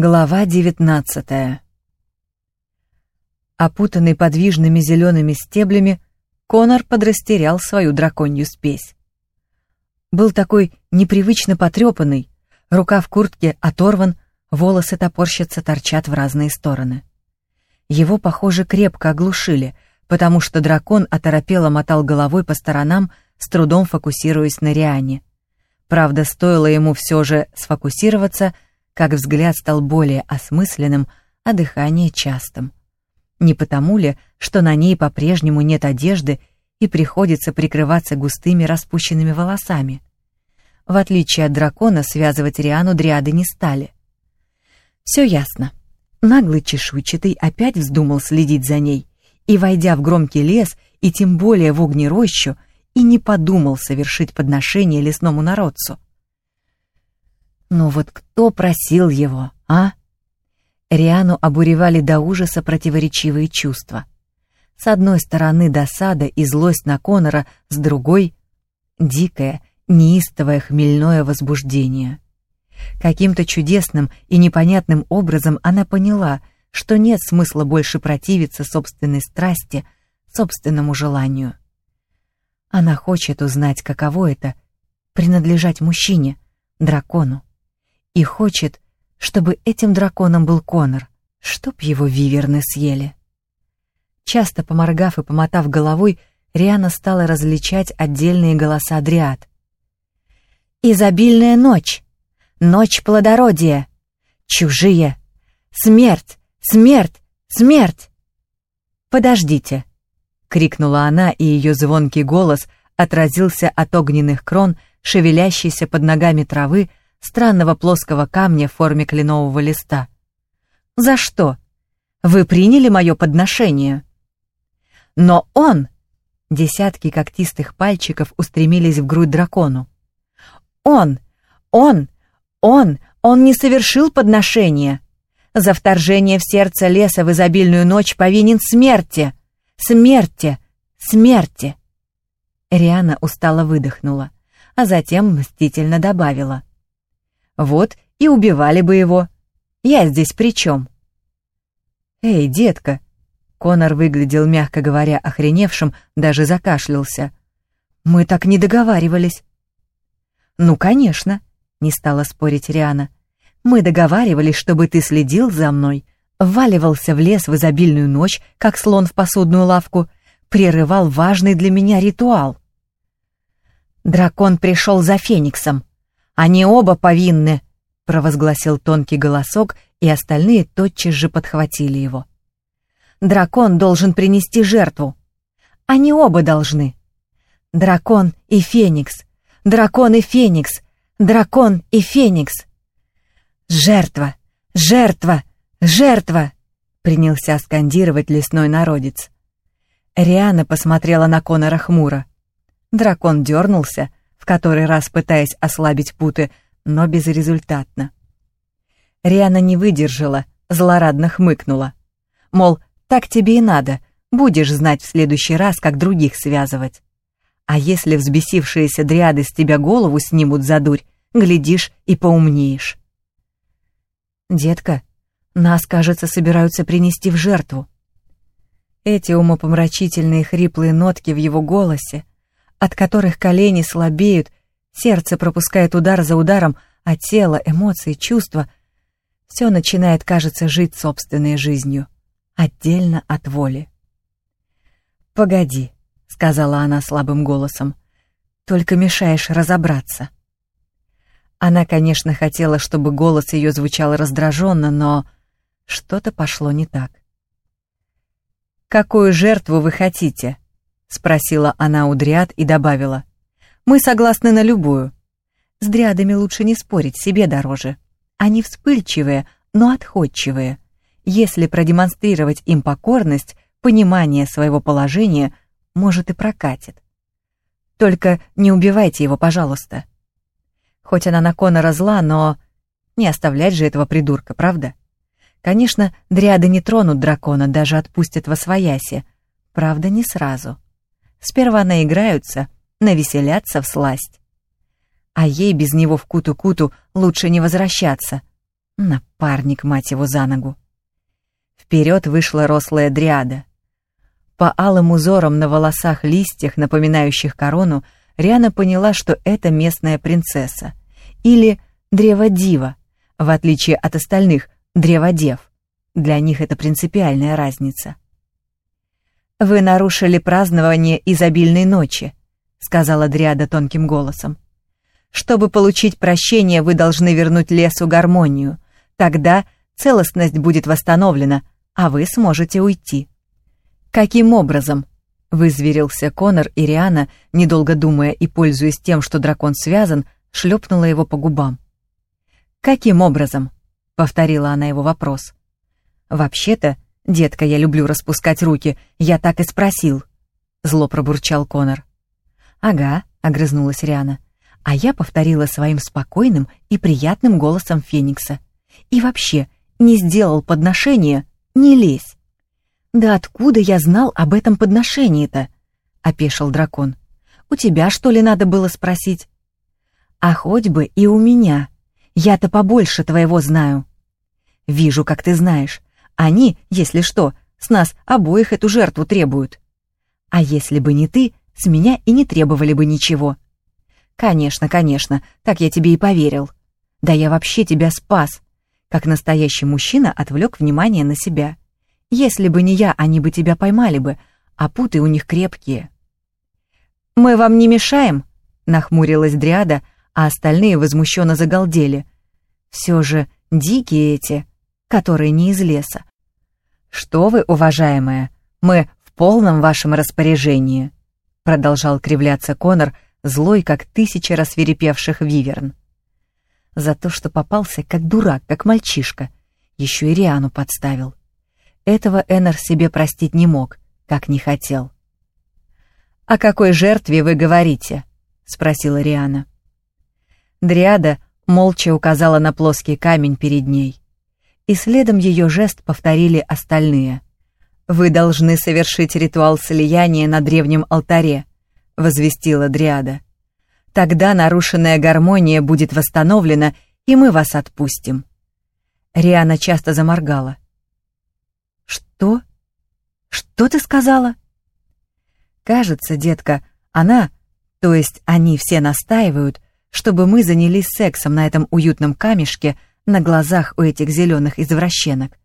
Глава девятнадцатая Опутанный подвижными зелеными стеблями, Конор подрастерял свою драконью спесь. Был такой непривычно потрепанный, рука в куртке оторван, волосы топорщатся, торчат в разные стороны. Его, похоже, крепко оглушили, потому что дракон оторопело мотал головой по сторонам, с трудом фокусируясь на Риане. Правда, стоило ему все же сфокусироваться — как взгляд стал более осмысленным, а дыхание частым. Не потому ли, что на ней по-прежнему нет одежды и приходится прикрываться густыми распущенными волосами? В отличие от дракона, связывать Риану дриады не стали. Все ясно. Наглый чешуйчатый опять вздумал следить за ней, и, войдя в громкий лес, и тем более в огнерощу, и не подумал совершить подношение лесному народцу. Ну вот кто просил его, а? Риану обуревали до ужаса противоречивые чувства. С одной стороны досада и злость на Конора, с другой — дикое, неистовое хмельное возбуждение. Каким-то чудесным и непонятным образом она поняла, что нет смысла больше противиться собственной страсти, собственному желанию. Она хочет узнать, каково это — принадлежать мужчине, дракону и хочет, чтобы этим драконом был Конор, чтоб его виверны съели. Часто поморгав и помотав головой, Риана стала различать отдельные голоса дриад. «Изобильная ночь! Ночь плодородия! Чужие! Смерть! Смерть! Смерть!» «Подождите!» — крикнула она, и ее звонкий голос отразился от огненных крон, шевелящейся под ногами травы, странного плоского камня в форме кленового листа. «За что? Вы приняли мое подношение?» «Но он...» Десятки когтистых пальчиков устремились в грудь дракону. «Он! Он! Он! Он не совершил подношение! За вторжение в сердце леса в изобильную ночь повинен смерти! Смерти! Смерти!» Риана устало выдохнула, а затем мстительно добавила. Вот и убивали бы его. Я здесь при чем? Эй, детка. Конор выглядел, мягко говоря, охреневшим, даже закашлялся. Мы так не договаривались. Ну, конечно, не стала спорить Риана. Мы договаривались, чтобы ты следил за мной, вваливался в лес в изобильную ночь, как слон в посудную лавку, прерывал важный для меня ритуал. Дракон пришел за Фениксом. Они оба повинны, провозгласил тонкий голосок, и остальные тотчас же подхватили его. Дракон должен принести жертву. Они оба должны. Дракон и Феникс. Дракон и Феникс. Дракон и Феникс. Жертва! Жертва! Жертва! Принялся скандировать лесной народец. Риана посмотрела на Конора хмуро. Дракон дернулся, который раз пытаясь ослабить путы, но безрезультатно. Риана не выдержала, злорадно хмыкнула. Мол, так тебе и надо, будешь знать в следующий раз, как других связывать. А если взбесившиеся дриады с тебя голову снимут за дурь, глядишь и поумнеешь. «Детка, нас, кажется, собираются принести в жертву». Эти умопомрачительные хриплые нотки в его голосе, от которых колени слабеют, сердце пропускает удар за ударом, а тело, эмоции, чувства — все начинает, кажется, жить собственной жизнью, отдельно от воли. «Погоди», — сказала она слабым голосом, — «только мешаешь разобраться». Она, конечно, хотела, чтобы голос ее звучал раздраженно, но что-то пошло не так. «Какую жертву вы хотите?» — спросила она у дриад и добавила. «Мы согласны на любую. С дриадами лучше не спорить, себе дороже. Они вспыльчивые, но отходчивые. Если продемонстрировать им покорность, понимание своего положения, может и прокатит. Только не убивайте его, пожалуйста. Хоть она на Конора зла, но не оставлять же этого придурка, правда? Конечно, дриады не тронут дракона, даже отпустят во свояси. Правда, не сразу. Сперва наиграются, навеселятся в сласть. А ей без него в куту-куту лучше не возвращаться. Напарник, мать его, за ногу. Вперед вышла рослая дриада. По алым узорам на волосах листьях, напоминающих корону, Риана поняла, что это местная принцесса. Или древодива, в отличие от остальных древодев. Для них это принципиальная разница. «Вы нарушили празднование изобильной ночи», — сказала Дриада тонким голосом. «Чтобы получить прощение, вы должны вернуть лесу гармонию. Тогда целостность будет восстановлена, а вы сможете уйти». «Каким образом?» — вызверился Конор, и Риана, недолго думая и пользуясь тем, что дракон связан, шлепнула его по губам. «Каким образом?» — повторила она его вопрос. «Вообще-то, детка, я люблю распускать руки, я так и спросил», — зло пробурчал Конор. «Ага», — огрызнулась Риана, а я повторила своим спокойным и приятным голосом Феникса. «И вообще, не сделал подношение, не лезь». «Да откуда я знал об этом подношении-то?» — опешил дракон. «У тебя, что ли, надо было спросить?» «А хоть бы и у меня. Я-то побольше твоего знаю». «Вижу, как ты знаешь. Они, если что, с нас обоих эту жертву требуют. А если бы не ты, с меня и не требовали бы ничего». «Конечно, конечно, так я тебе и поверил. Да я вообще тебя спас». Как настоящий мужчина отвлек внимание на себя. Если бы не я, они бы тебя поймали бы, а путы у них крепкие. «Мы вам не мешаем?» — нахмурилась Дриада, а остальные возмущенно загалдели. «Все же дикие эти, которые не из леса». «Что вы, уважаемая, мы в полном вашем распоряжении», — продолжал кривляться Конор, злой, как тысяча рассверепевших виверн. За то, что попался как дурак, как мальчишка, еще и Риану подставил. Этого Эннер себе простить не мог, как не хотел. «О какой жертве вы говорите?» — спросила Риана. Дриада молча указала на плоский камень перед ней. И следом ее жест повторили остальные. «Вы должны совершить ритуал слияния на древнем алтаре», — возвестила Дриада. «Тогда нарушенная гармония будет восстановлена, и мы вас отпустим». Риана часто заморгала. «Что? Что ты сказала?» «Кажется, детка, она, то есть они все настаивают, чтобы мы занялись сексом на этом уютном камешке на глазах у этих зеленых извращенок»,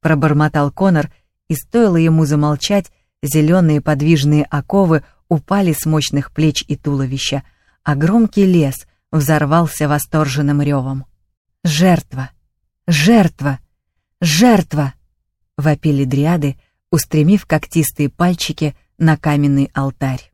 пробормотал Конор, и стоило ему замолчать, зеленые подвижные оковы упали с мощных плеч и туловища, а громкий лес взорвался восторженным ревом. «Жертва! Жертва! Жертва!» вопили дриады, устремив когтистые пальчики на каменный алтарь.